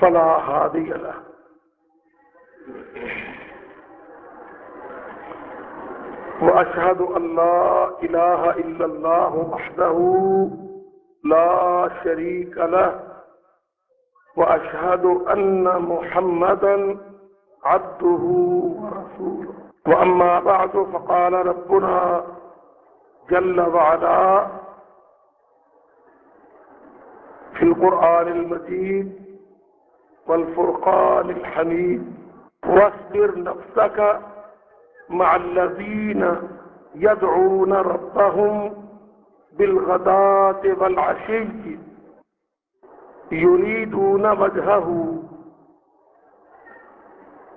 فلا هادي له وأشهد أن لا إله إلا الله وحده لا شريك له وأشهد أن محمدا عبده ورسوله وأما بعد فقال ربنا جل وعلا۔ في القرآن المجيد والفرقان الحميد. واصبر نفسك مع الذين يدعون ربهم بالغداة والعشي. يريدون وجهه.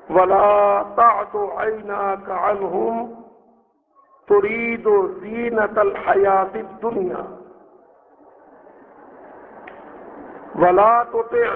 ولا تعد عيناك عنهم. تريد زينة الحياة الدنيا. ولا تطع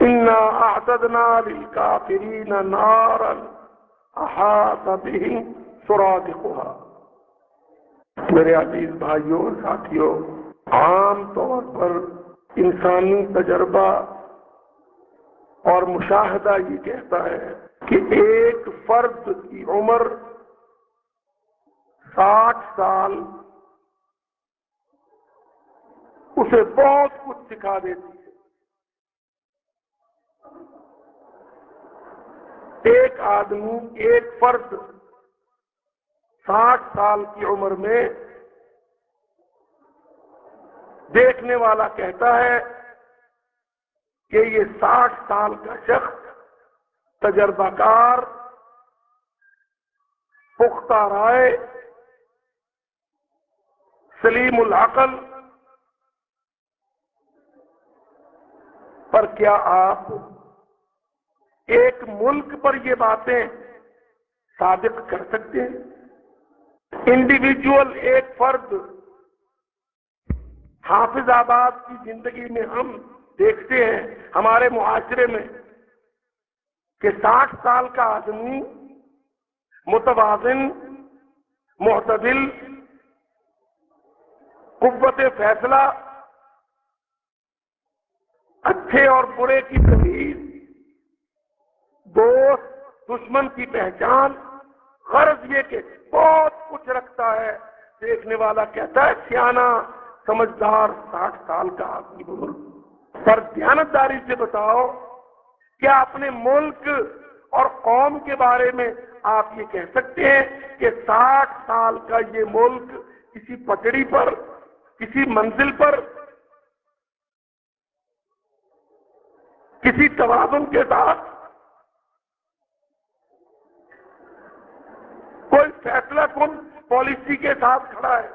إنا أعتدنا للكافرين نارا أحاط بهم سرادقها۔ میرے عزیز بھائیوں اور ساتھیوں، عام طور پر انسانی تجربہ اور مشاہدہ یہ کہتا ہے کہ ایک فرد کی عمر ساٹھ سال، اسے بہت کچھ سکھا دیتی ہے ایک آدمی، ایک فرد ساٹھ سال کی عمر میں دیکھنے والا کہتا ہے کہ یہ ساٹھ سال کا شخص تجربہ کار پختہ رائے، سلیم العقل۔ پر کیا آپ ایک ملک پر یہ باتیں ثابت کر سکتے ہیں۔ انڈیویجول ایک فرد حافظ آباد کی زندگی میں ہم دیکھتے ہیں ہمارے معاشرے میں کہ ساٹھ سال کا آدمی متوازن، معتدل، قوت فیصلہ، اچھے اور برے کی تمیز دوست، دشمن کی پہچان، غرض یہ کہ بہت کچھ رکھتا ہے۔ دیکھنے والا کہتا ہے سیانا سمجھدار، ساٹھ سال کا آدمی بزرگ۔ پر دیانتداری سے بتاؤ، کیا اپنے ملک اور قوم کے بارے میں آپ یہ کہہ سکتے ہیں کہ ساٹھ سال کا یہ ملک کسی پٹڑی پر، کسی منزل پر، کسی توازن کے ساتھ کوئی فیصلہ کن پالیسی کے ساتھ کھڑا ہے؟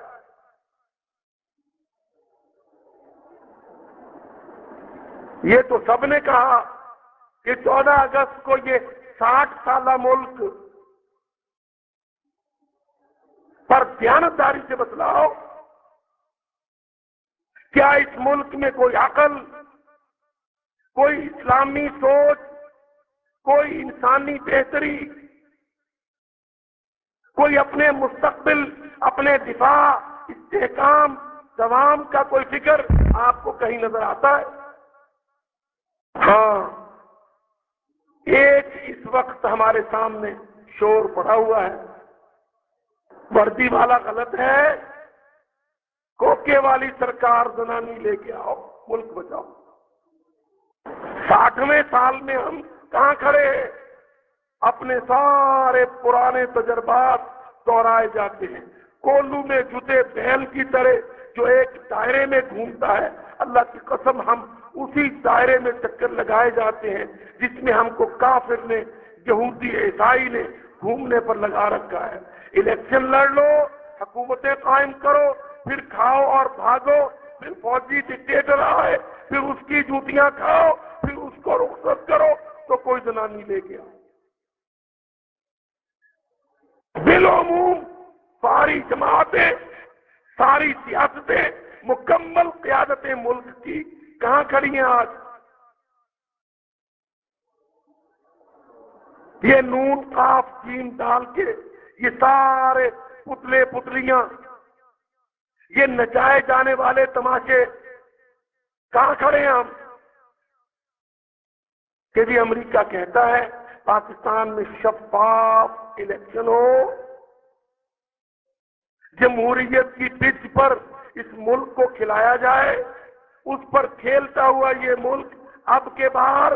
یہ تو سب نے کہا کہ چودہ اگست کو یہ ساٹھ سالہ ملک پر دیانتداری سے بتلاؤ، کیا اس ملک میں کوئی عقل، کوئی اسلامی سوچ، کوئی انسانی بہتری کوئی اپنے مستقبل، اپنے دفاع، استحکام، دوام کا کوئی فکر آپ کو کہیں نظر آتا ہے؟ ہاں ایک اس وقت ہمارے سامنے شور پڑا ہوا ہے۔ وردی والا غلط ہے۔ کوکے والی سرکار زنانی لے کے آؤ، ملک بچاؤ۔ ساٹھویں سال میں ہم کہاں کھڑے ہیں؟ اپنے سارے پرانے تجربات دوہرائے جاتے ہیں۔ کولو میں جتے بیل کی طرح جو ایک دائرے میں گھومتا ہے، اللہ کی قسم ہم اسی دائرے میں چکر لگائے جاتے ہیں جس میں ہم کو کافر نے، یہودی عیسائی نے گھومنے پر لگا رکھا ہے۔ الیکشن لڑ لو، حکومتیں قائم کرو، پھر کھاؤ اور بھاگو، پھر فوجی ڈکٹیٹر آئے، پھر اس کی جوتیاں کھاؤ، پھر اس کو رخصت کرو، تو کوئی زنانی لے گیا بالعموم ساری جماعتیں، ساری سیاستیں، مکمل قیادتیں ملک کی کہاں کھڑی ہیں آج؟ یہ نون کاف جیم ڈال کے یہ سارے پتلے پتلیاں، یہ نچائے جانے والے تماشے کہاں کھڑے ہیں ہم؟ کہ جی امریکہ کہتا ہے پاکستان میں شفاف الیکشن ہو جمہوریت کی پچ پر اس ملک کو کھلایا جائے، اس پر کھیلتا ہوا یہ ملک اب کے بار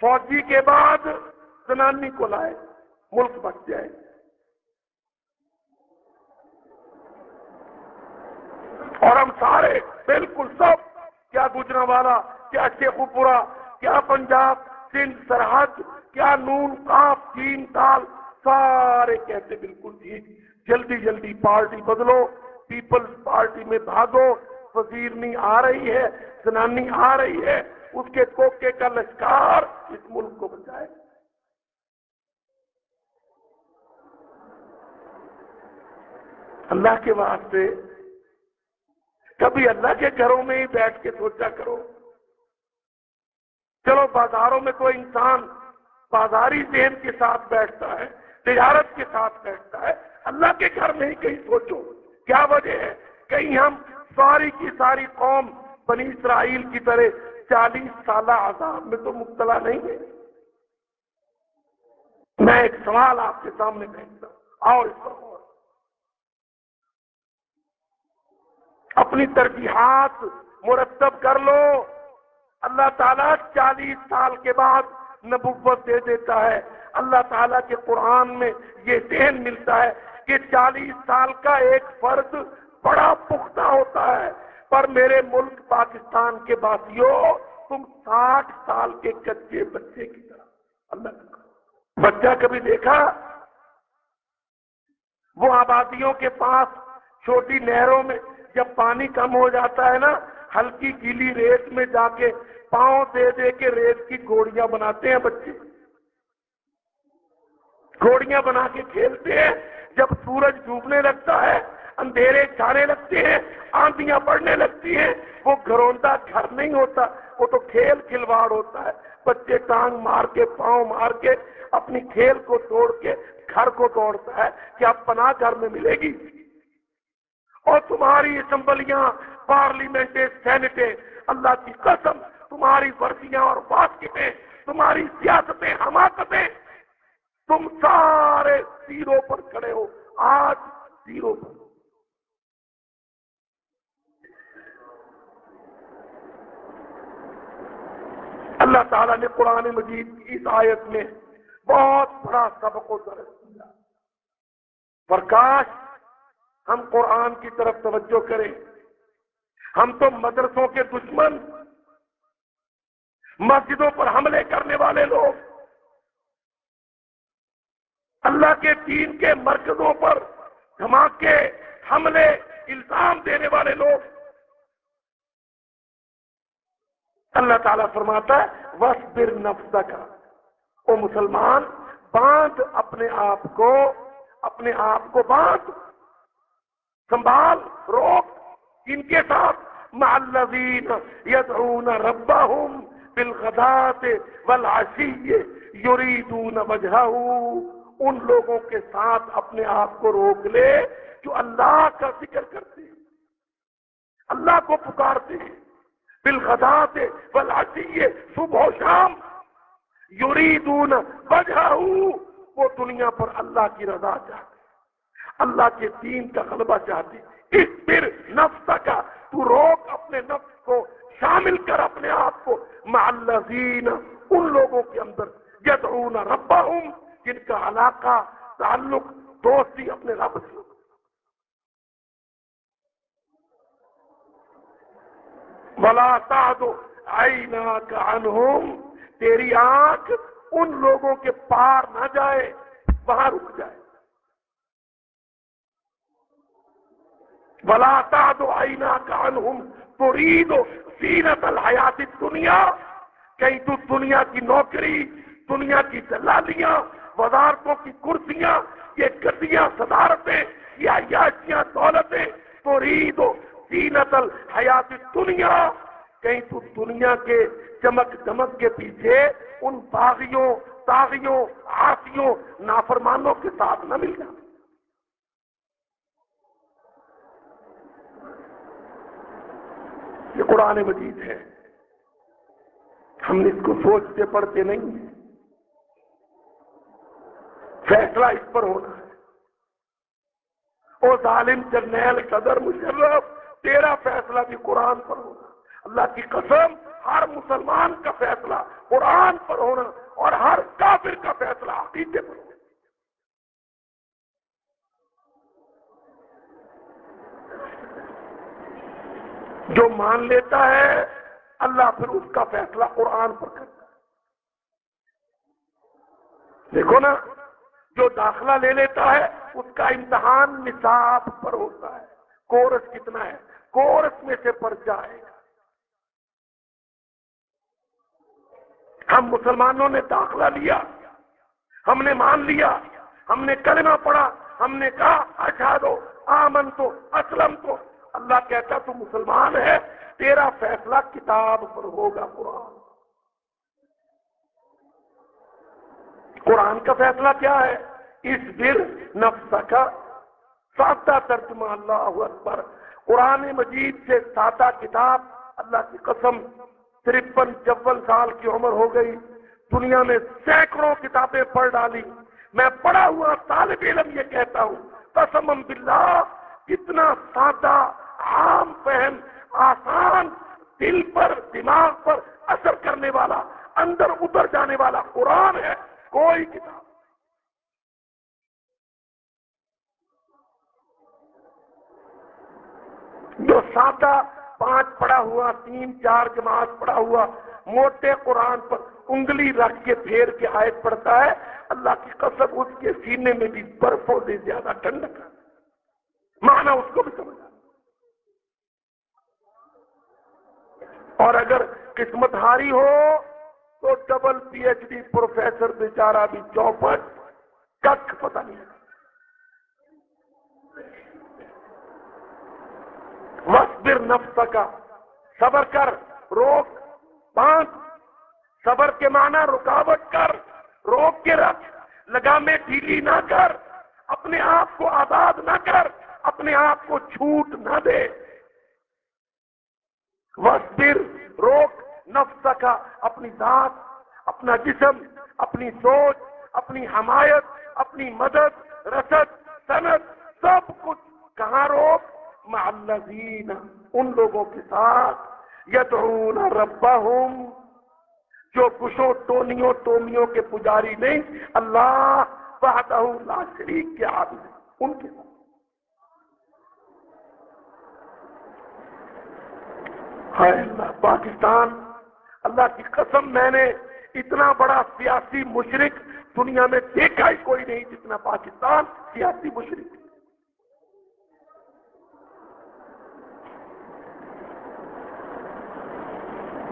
فوجی کے بعد زنانی کو لائے، ملک بچ جائے۔ اور ہم سارے بالکل سب، کیا گجرا والا کیا شیخو پورا کیا پنجاب سندھ سرحد، کیا نون، کاف تین تال، سارے کہتے بالکل ٹھیک۔ جلدی جلدی پارٹی بدلو، پیپلز پارٹی میں بھاگو وزیر نہیں آ رہی ہے، زنانی آ رہی ہے، اس کے کوکے کا لشکار اس ملک کو بچائے۔ اللہ کے واسطے، کبھی اللہ کے گھروں میں ہی بیٹھ کے سوچا کرو۔ چلو بازاروں میں کوئی انسان بازاری ذہن کے ساتھ بیٹھتا ہے، تجارت کے ساتھ بیٹھتا ہے۔ اللہ کے گھر میں ہی کہیں سوچو، کیا وجہ ہے؟ کہیں ہم ساری کی ساری قوم بنی اسرائیل کی طرح چالیس سالہ عذاب میں تو مبتلا نہیں ہے؟ میں ایک سوال آپ کے سامنے بھیجتا ہوں آؤ اس پر اپنی ترجیحات مرتب کر لو۔ اللہ تعالیٰ چالیس سال کے بعد نبوت دے دیتا ہے۔ اللہ تعالیٰ کے قرآن میں یہ ذہن ملتا ہے کہ چالیس سال کا ایک فرد بڑا پختہ ہوتا ہے۔ پر میرے ملک پاکستان کے باسیوں تم ساٹھ سال کے کچے بچے کی طرح۔ اللہ بچہ کبھی دیکھا؟ وہ آبادیوں کے پاس چھوٹی نہروں میں جب پانی کم ہو جاتا ہے نا ہلکی گیلی ریت میں جا کے پاؤں دے دے کے ریت کی گوڑیاں بناتے ہیں بچے۔ گھوڑیاں بنا کے کھیلتے ہیں۔ جب سورج ڈوبنے لگتا ہے، اندھیرے چھانے لگتے ہیں آندیاں پڑنے لگتی ہیں، وہ گھروندا گھر نہیں ہوتا، وہ تو کھیل کھلواڑ ہوتا ہے۔ بچے ٹانگ مار کے، پاؤں مار کے، اپنی کھیل کو توڑ کے گھر کو توڑتا ہے۔ کیا پناہ گھر میں ملے گی؟ اور تمہاری اسمبلیاں پارلیمنٹیں سینٹیں اللہ کی قسم، تمہاری وردیاں اور واسطیں تمہاری سیاستیں، حماقتیں، تم سارے زیرو پر کھڑے ہو، آج زیرو پر۔ اللہ تعالیٰ نے قرآن مجید کی اس آیت میں بہت بڑا سبق و درس دیا۔ پرکاش ہم قرآن کی طرف توجہ کریں۔ ہم تو مدرسوں کے دشمن۔ مسجدوں پر حملے کرنے والے لوگ۔ اللہ کے دین کے مرکزوں پر دھماکے، حملے، الزام دینے والے لوگ۔ اللہ تعالیٰ فرماتا ہے وس بر نفس کا او مسلمان، باندھ اپنے آپ کو، اپنے آپ کو باندھ۔ سنبھال، روک ان کے ساتھ۔ محلین یدعون ربهم بالغدات والعشی یریدون وجہہ، ان لوگوں کے ساتھ اپنے آپ کو روک لے جو اللہ کا ذکر کرتے ہیں، اللہ کو پکارتے ہیں بالغدات والعشی صبح و شام یریدون وجہہ، وہ دنیا پر اللہ کی رضا چاہتے اللہ کے دین کا غلبہ چاہتے اس پھر نفس کا تو روک اپنے نفس کو، شامل کر اپنے آپ کو۔ معلزین ان لوگوں کے اندر، یدعون ربہم، جن کا علاقہ، تعلق، دوستی اپنے رب سے۔ بلا تعدو آئینہ کا انہم تیری آنکھ ان لوگوں کے پار نہ جائے، وہاں رک جائے۔ بلا تعدو آئینہ کا انہم ترید زینت الحیات دنیا کہیں تو دنیا کی نوکری، دنیا کی دلالیاں وزارتوں کی کرسیاں، یہ گدیاں، صدارتیں، یہ عیاشیاں، دولتیں تو رید و زینت الحیات دنیا کہیں تو دنیا کے چمک دمک کے پیچھے ان باغیوں تاغیوں آسیوں نافرمانوں کے ساتھ نہ مل جائے یہ قرآن مجید ہے۔ ہم اس کو سوچتے پڑھتے نہیں ہیں۔ فیصلہ اس پر ہونا ہے۔ وہ ظالم جرنیل صدر مشرف، تیرا فیصلہ بھی قرآن پر ہونا اللہ کی قسم، ہر مسلمان کا فیصلہ قرآن پر ہونا اور ہر کافر کا فیصلہ عقیدے پر ہونا مان لیتا ہے، اللہ پھر اس کا فیصلہ قرآن پر کرتا ہے۔ دیکھو نا، جو داخلہ لے لیتا ہے، اس کا امتحان نصاب پر ہوتا ہے۔ کورس کتنا ہے؟ کورس میں سے پڑ جائے گا۔ ہم مسلمانوں نے داخلہ لیا، ہم نے مان لیا، ہم نے کلمہ پڑھا، ہم نے کہا اچھا دو آمن تو اسلم تو اللہ کہتا تو مسلمان ہے تیرا فیصلہ کتاب پر ہوگا قرآن. قرآن کا فیصلہ کیا ہے؟ اس بر نفس کا سادہ ترجمہ اللہ اکبر. قرآن مجید سے سادہ کتاب اللہ کی قسم ترپن چون سال کی عمر ہو گئی۔ دنیا میں سینکڑوں کتابیں پڑھ ڈالی۔ میں پڑھا ہوا طالب علم یہ کہتا ہوں قسم باللہ، کتنا سادہ عام فہم، آسان، دل پر، دماغ پر اثر کرنے والا، اندر اتر جانے والا قرآن ہے، کوئی کتاب۔ جو سادہ پانچ پڑا ہوا، تین چار جماعت پڑا ہوا، موٹے قرآن پر انگلی رکھ کے پھیر کے آیت پڑتا ہے، اللہ کی قسم اس کے سینے میں بھی برفوں سے زیادہ ٹھنڈک مانا اس کو بھی سمجھا۔ اور اگر قسمت ہاری ہو تو double P H D professor بیچارہ بھی چوپٹ کک پتہ نہیں وسبر نفس کا صبر کر، روک، باندھ۔ صبر کے معنی رکاوٹ کر، روک کے رکھ۔ لگا میں ڈھیلی نہ کر، اپنے آپ کو آزاد نہ کر، اپنے آپ کو چھوٹ نہ دے۔ وسبر روک نفس کا اپنی ذات، اپنا جسم، اپنی سوچ، اپنی حمایت، اپنی مدد رسد صنعت، سب کچھ کہاں روک؟ معلزین ان لوگوں کے ساتھ۔ یدعون ربہم، جو کشوں ٹونیوں ٹومیوں کے پجاری نہیں، اللہ وحدہ لا شریک کے عابد ان کے ساتھ۔ ہائے اللہ پاکستان، اللہ کی قسم میں نے اتنا بڑا سیاسی مشرق دنیا میں دیکھا ہی کوئی نہیں جتنا پاکستان سیاسی مشرق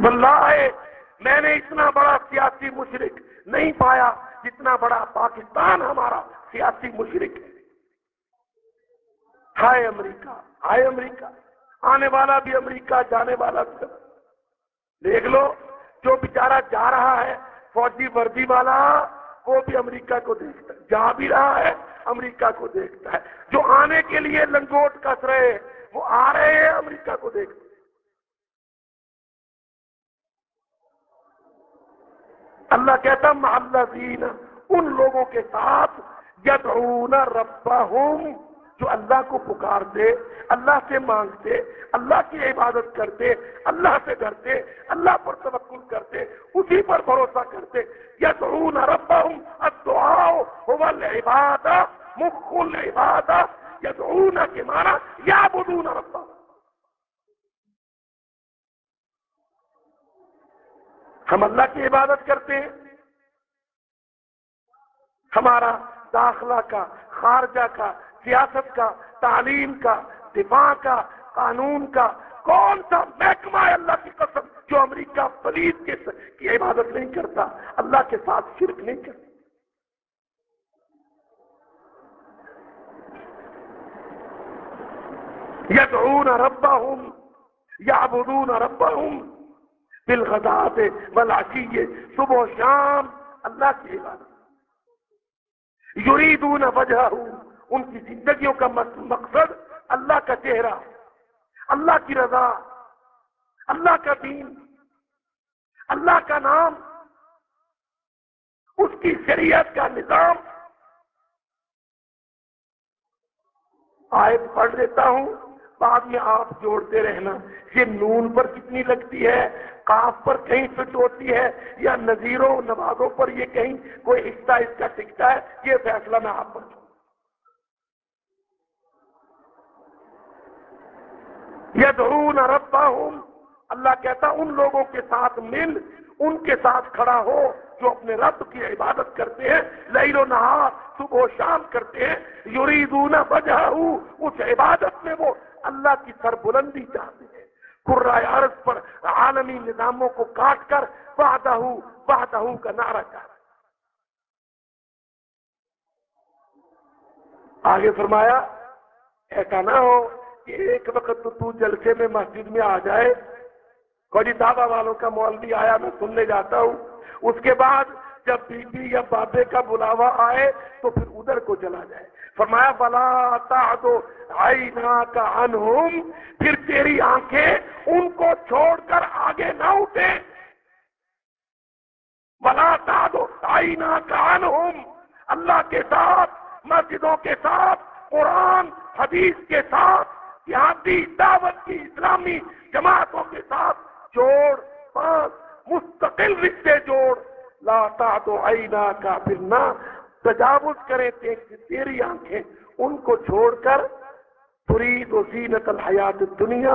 بلائے میں نے اتنا بڑا سیاسی مشرق نہیں پایا جتنا بڑا پاکستان ہمارا سیاسی مشرق ہے۔ ہائے امریکہ ہائے امریکہ۔ آنے والا بھی امریکہ، جانے والا بھی دیکھ لو، جو بیچارہ جا رہا ہے، فوجی وردی والا، وہ بھی امریکہ کو دیکھتا ہے۔ جا بھی رہا ہے، امریکہ کو دیکھتا ہے۔ جو آنے کے لیے لنگوٹ کس رہے، وہ آ رہے ہیں، امریکہ کو دیکھتے اللہ کہتا محلہ ان لوگوں کے ساتھ یدعون ربہم۔ جو اللہ کو پکارتے، اللہ سے مانگتے، اللہ کی عبادت کرتے، اللہ سے ڈرتے، اللہ پر توکل کرتے، اسی پر بھروسہ کرتے۔ یا ضرور ربهم الدعاء هو العبادة مخ العبادة يدعون کے معنی یعبدون ربهم ہم اللہ کی عبادت کرتے ہیں۔ ہمارا داخلہ کا، خارجہ کا سیاست کا، تعلیم کا، دفاع کا، قانون کا، کون سا محکمہ ہے اللہ کی قسم جو امریکہ پلیس کی عبادت نہیں کرتا، اللہ کے ساتھ شرک نہیں کرتا؟ یدعون ربهم یعبدون ربهم بالغدات والعشی صبح و شام، اللہ کی عبادت۔ یریدون وجہ ان کی زندگیوں کا مقصد اللہ کا چہرہ، اللہ کی رضا، اللہ کا دین، اللہ کا نام، اس کی شریعت کا نظام۔ آیت پڑھ دیتا ہوں، بعد میں آپ جوڑتے رہنا، یہ نون پر کتنی لگتی ہے؟ کاف پر کہیں فٹ ہوتی ہے؟ یا نظیروں نوازوں پر یہ کہیں کوئی حصہ اس کا ٹکتا ہے؟ یہ فیصلہ میں آپ پر یدعون ربهم اللہ کہتا ان لوگوں کے ساتھ مل، ان کے ساتھ کھڑا ہو جو اپنے رب کی عبادت کرتے ہیں۔ لہر و نہار، صبح و شام کرتے ہیں۔ یریدون بجہ اس عبادت میں وہ اللہ کی سر بلندی چاہتے ہیں۔ قرائے عرض پر عالمی نظاموں کو کاٹ کر بہدہ بہدہ کا نعرہ چاہتے آگے فرمایا، ایسا نہ ہو کہ ایک وقت تو تو جلسے میں مسجد میں آ جائے۔ کوئی دعوی والوں کا مولوی آیا، میں سننے جاتا ہوں۔ اس کے بعد جب بی بی یا بابے کا بلاوا آئے تو پھر ادھر کو چلا جائے۔ فرمایا، بلا تعدو عینا کا انہم پھر تیری آنکھیں ان کو چھوڑ کر آگے نہ اٹھے۔ بلا تعدو عینا کا انہم اللہ کے ساتھ، مسجدوں کے ساتھ، قرآن، حدیث کے ساتھ۔ دیہاتی دعوت کی اسلامی جماعتوں کے ساتھ جوڑ پانچ مستقل رشتے جوڑ۔ لاتا تو آئینہ کا پھرنا تجاوز کرے تیری آنکھیں۔ ان کو چھوڑ کر پوری و زینت الحیات دنیا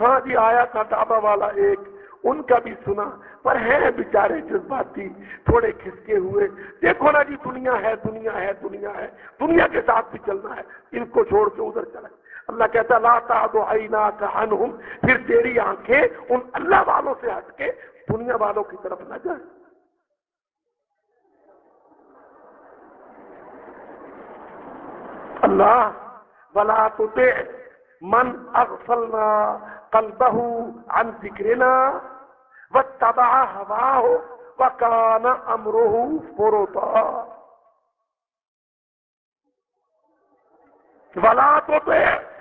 ہاں جی آیا تھا ڈابا والا ایک، ان کا بھی سنا۔ پر ہیں بیچارے جذباتی، تھوڑے کھسکے ہوئے۔ دیکھو نا جی دنیا ہے دنیا ہے دنیا ہے۔ دنیا کے ساتھ بھی چلنا ہے۔ ان کو چھوڑ کے ادھر چلے۔ اللہ کہتا لا تعدو عینا کا عنہم. پھر تیری آنکھیں ان اللہ والوں سے ہٹ کے دنیا والوں کی طرف نہ جائیں۔ اللہ بلا تطع من اغفلنا قلبه عن ذکرنا واتبع هواه وكان امره فرطا۔ ولا تطع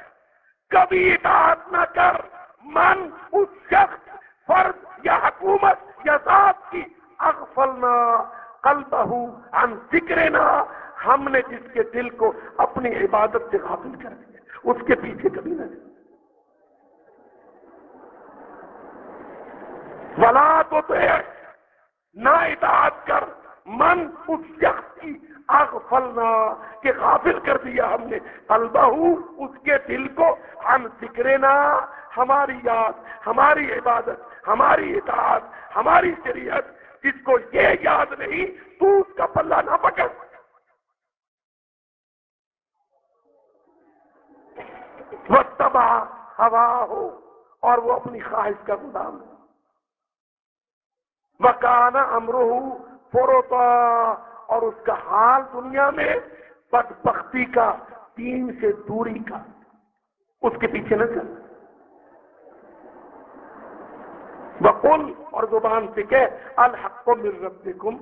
کبھی اطاعت نہ کر۔ من، اس شخص، فرد یا حکومت یا ذات کی، اغفلنا قلبہ عن ذکرنا۔ ہم نے جس کے دل کو اپنی عبادت سے غافل کر دیا، اس کے پیچھے کبھی نہ ولا تو نہ اطاعت کر۔ من، اس شخص کی اغفلنا کہ غافل کر دیا ہم نے۔ البہ اس کے دل کو ہم سکھرینا ہماری یاد، ہماری عبادت، ہماری اطاعت، ہماری شریعت جس کو یہ یاد نہیں، تو اس کا پلہ نہ پکڑ۔ وہ تباہ ہوا ہو اور وہ اپنی خواہش کا غلام۔ مکان امرو فروتا اور اس کا حال دنیا میں بدبختی کا تین سے دوری کا۔ اس کے پیچھے نہ چل بقول اور زبان سے کہ الحق من ربکم۔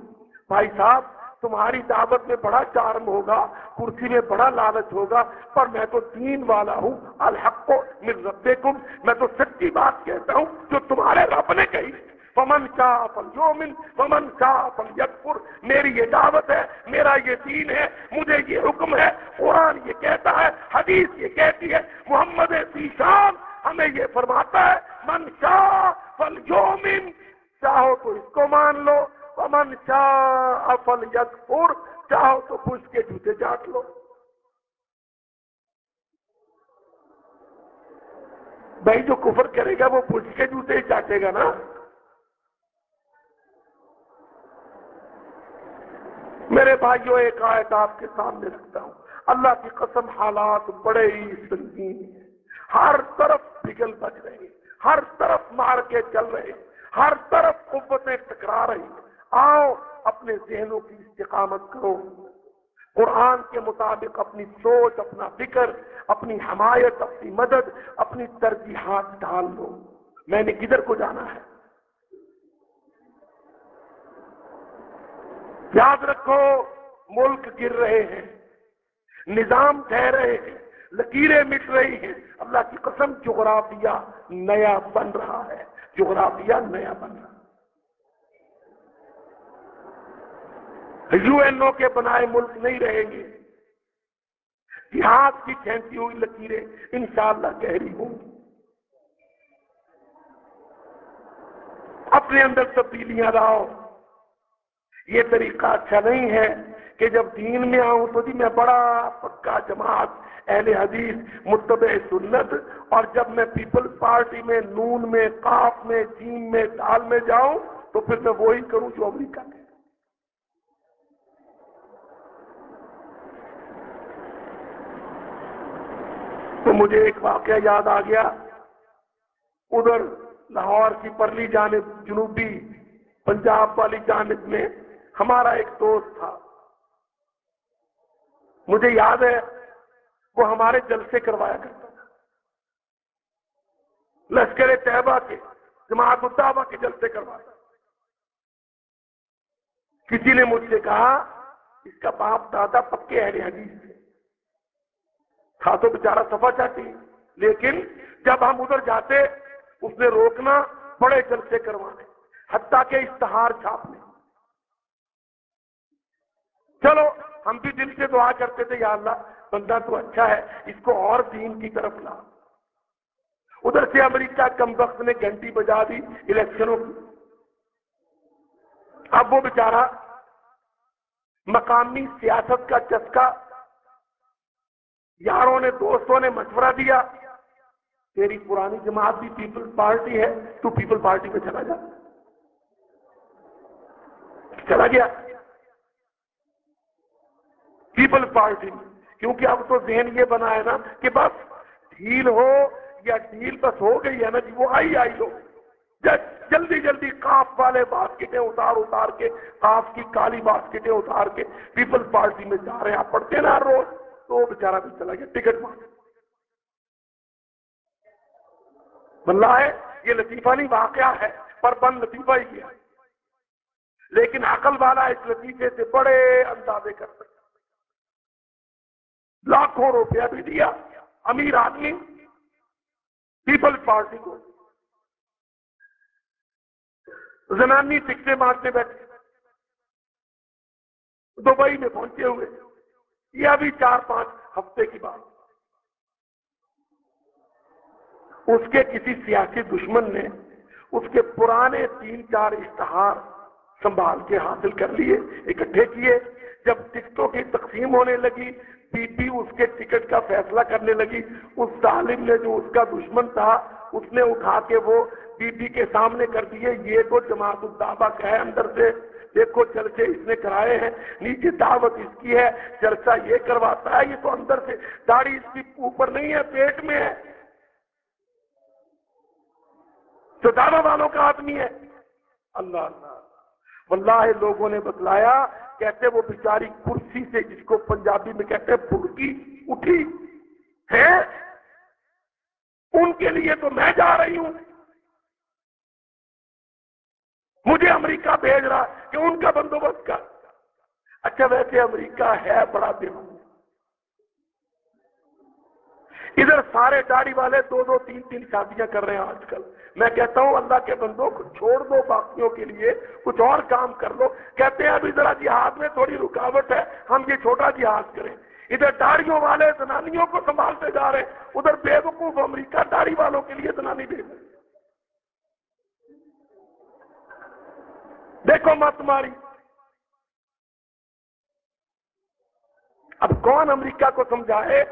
بھائی صاحب، تمہاری دعوت میں بڑا چارم ہوگا، کرسی میں بڑا لالچ ہوگا، پر میں تو دین والا ہوں۔ الحق من ربکم۔ میں تو سچی بات کہتا ہوں جو تمہارے رب نے کہی۔ فمن شاہ فل یومن فمن شاہ فل یکپور میری یہ دعوت ہے، میرا یہ دین ہے، مجھے یہ حکم ہے۔ قرآن یہ کہتا ہے، حدیث یہ کہتی ہے۔ محمد شان ہمیں یہ فرماتا ہے، من شاہ فل یومن چاہو تو اس کو مان لو فمن شاہ فل یکپور چاہو تو پوچھ کے جوتے چاٹ لو۔ بھائی جو کفر کرے گا، وہ پوچھ کے جوتے ہی چاٹے گا نا۔ میرے بھائیوں ایک آیت آپ کے سامنے رکھتا ہوں۔ اللہ کی قسم، حالات بڑے ہی سنگین ہیں۔ ہر طرف بگل بج رہے ہر طرف مار کے چل رہے ہر طرف قوتیں ٹکرا رہی آؤ اپنے ذہنوں کی استقامت کرو۔ قرآن کے مطابق اپنی سوچ، اپنا فکر، اپنی حمایت، اپنی مدد، اپنی ترجیحات ڈال دو میں نے کدھر کو جانا ہے؟ یاد رکھو، ملک گر رہے ہیں، نظام ٹھہ رہے ہیں، لکیریں مٹ رہی ہیں۔ اللہ کی قسم، جغرافیہ نیا بن رہا ہے، جغرافیہ نیا بن رہا ہے۔ یو این او کے بنائے ملک نہیں رہیں گے۔ اتہاس کی کھینچی ہوئی لکیریں انشاءاللہ گہری ہوں گی۔ اپنے اندر تبدیلیاں لاؤ۔ یہ طریقہ اچھا نہیں ہے کہ جب دین میں آؤں تو جی میں بڑا پکا جماعت اہل حدیث، متبع سنت، اور جب میں پیپلز پارٹی میں، نون میں کاف میں، جیم میں، دال میں جاؤں تو پھر میں وہی کروں جو امریکہ کے۔ تو مجھے ایک واقعہ یاد آ گیا۔ ادھر لاہور کی پرلی جانب جنوبی پنجاب والی جانب میں ہمارا ایک دوست تھا۔ مجھے یاد ہے، وہ ہمارے جلسے کروایا کرتا تھا۔ لشکر طیبہ کے، جماعت الطابہ کے جلسے کرواتا کسی نے مجھ سے کہا، اس کا باپ دادا پکے اہل حدیث سے تھا تو بیچارہ سفا چاہتی لیکن جب ہم ادھر جاتے، اس نے روکنا بڑے جلسے کروانے، حتیٰ کہ اشتہار چھاپنے۔ چلو، ہم بھی دل سے دعا کرتے تھے، یا اللہ، بندہ تو اچھا ہے، اس کو اور دین کی طرف لا۔ ادھر سے امریکہ کم وقت نے گھنٹی بجا دی الیکشنوں کی۔ اب وہ بیچارہ مقامی سیاست کا چسکا، یاروں نے، دوستوں نے مشورہ دیا، تیری پرانی جماعت بھی پیپل پارٹی ہے، تو پیپل پارٹی میں چلا جا۔ چلا گیا۔ پیپل پارٹی کیونکہ اب تو ذہن یہ بنا ہے نا کہ بس ڈھیل ہو یا ڈھیل بس ہو گئی ہے نا جی وہ آئی آئی لو جلدی جلدی کاف والے باسکٹیں اتار اتار کے، کاف کی کالی باسکٹیں اتار کے پیپل پارٹی میں جا رہے ہیں۔ آپ پڑھتے نا روز؟ تو وہ بیچارہ بھی چلا گیا، ٹکٹ مانگ۔ بلّہ ہے، یہ لطیفہ نہیں، واقعہ ہے، پر بند لطیفہ ہی کیا لیکن عقل والا اس لطیفے سے بڑے اندازے کر سکتا لاکھوں روپیہ بھی دیا، امیر آدمی پیپل پارٹی کو۔ زنانی ٹکٹیں مارتے بیٹھے، دبئی میں پہنچے ہوئے۔ یہ ابھی چار پانچ ہفتے کی بات۔ اس کے کسی سیاسی دشمن نے اس کے پرانے تین چار اشتہار سنبھال کے حاصل کر لیے، اکٹھے کیے۔ جب ٹکٹوں کی تقسیم ہونے لگی، پی پی اس کے ٹکٹ کا فیصلہ کرنے لگی۔ اس ظالم نے جو اس کا دشمن تھا، اس نے اٹھا کے وہ بی پی کے سامنے کر دیے۔ یہ تو جماعت الدابا کا ہے اندر سے۔ دیکھو چرچے اس نے کرائے ہیں۔ نیچے دعوت اس کی ہے چرچا یہ کرواتا ہے۔ یہ تو اندر سے داڑھی اس کی اوپر نہیں ہے، پیٹ میں ہے۔ تو دعوی والوں کا آدمی ہے۔ اللہ اللہ۔ واللہ، لوگوں نے بتلایا کہتے وہ بیچاری کرسی سے جس کو پنجابی میں کہتے پھڑکی اٹھی ہے۔ ان کے لیے تو میں جا رہی ہوں۔ مجھے امریکہ بھیج رہا کہ ان کا بندوبست کر۔ اچھا ویسے امریکہ ہے، بڑا دن ادھر سارے داڑھی والے دو دو تین تین شادیاں کر رہے ہیں آج کل۔ میں کہتا ہوں اللہ کے بندوں کو چھوڑ دو باقیوں کے لیے، کچھ اور کام کر لو۔ کہتے ہیں ابھی ذرا جہاد میں تھوڑی رکاوٹ ہے، ہم یہ چھوٹا جہاد کریں۔ ادھر داڑھیوں والے زنانیوں کو سنبھالتے جا رہے ہیں، ادھر بے وقوف امریکہ داڑھی والوں کے لیے زنانی دے رہے دیکھو مت تمہاری اب کون امریکہ کو سمجھائے؟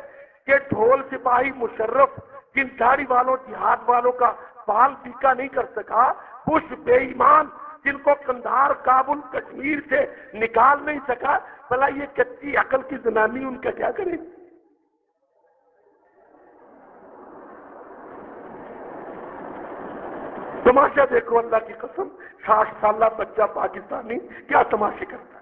کہ ڈھول سپاہی مشرف جن داڑھی والوں، جہاد والوں کا بال پیکا نہیں کر سکا۔ خوش بے ایمان جن کو کندھار کابل، کشمیر سے نکال نہیں سکا۔ بلا یہ کچی عقل کی زنانی ان کا کیا کرے؟ تماشا دیکھو اللہ کی قسم، ساٹھ سالہ بچہ پاکستانی کیا تماشے کرتا ہے؟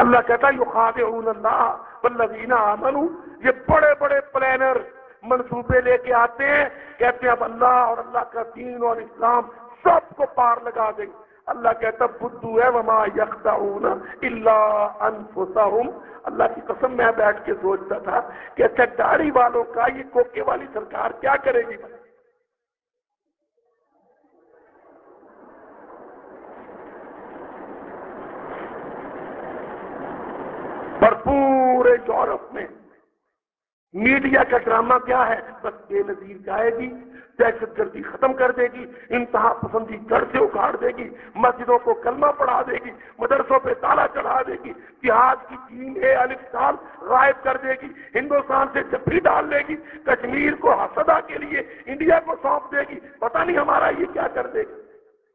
اللہ کہتا ہے یہ اللہ والذین آمنوا. یہ بڑے بڑے پلانر منصوبے لے کے آتے ہیں، کہتے ہیں اب اللہ اور اللہ کا دین اور اسلام سب کو پار لگا دیں۔ اللہ کہتا بدو ہے، وما یخدعون الا انفسهم اللہ کی قسم، میں بیٹھ کے سوچتا تھا کہ اچھا داڑھی والوں کا یہ کوکے والی سرکار کیا کرے گی؟ پورے یورپ میں۔ میڈیا کا ڈرامہ کیا ہے؟ بس بے نظیر جائے گی، دہشت گردی ختم کر دے گی، انتہا پسندی جڑ سے اکھاڑ دے گی، مسجدوں کو کلمہ پڑھا دے گی، مدرسوں پہ تالا چڑھا دے گی، جہاد کی تین اے الف سال غائب کر دے گی، ہندوستان سے جفی ڈال دے گی، کشمیر کو حسدہ کے لیے انڈیا کو سونپ دے گی۔ پتہ نہیں ہمارا یہ کیا کر دے گی۔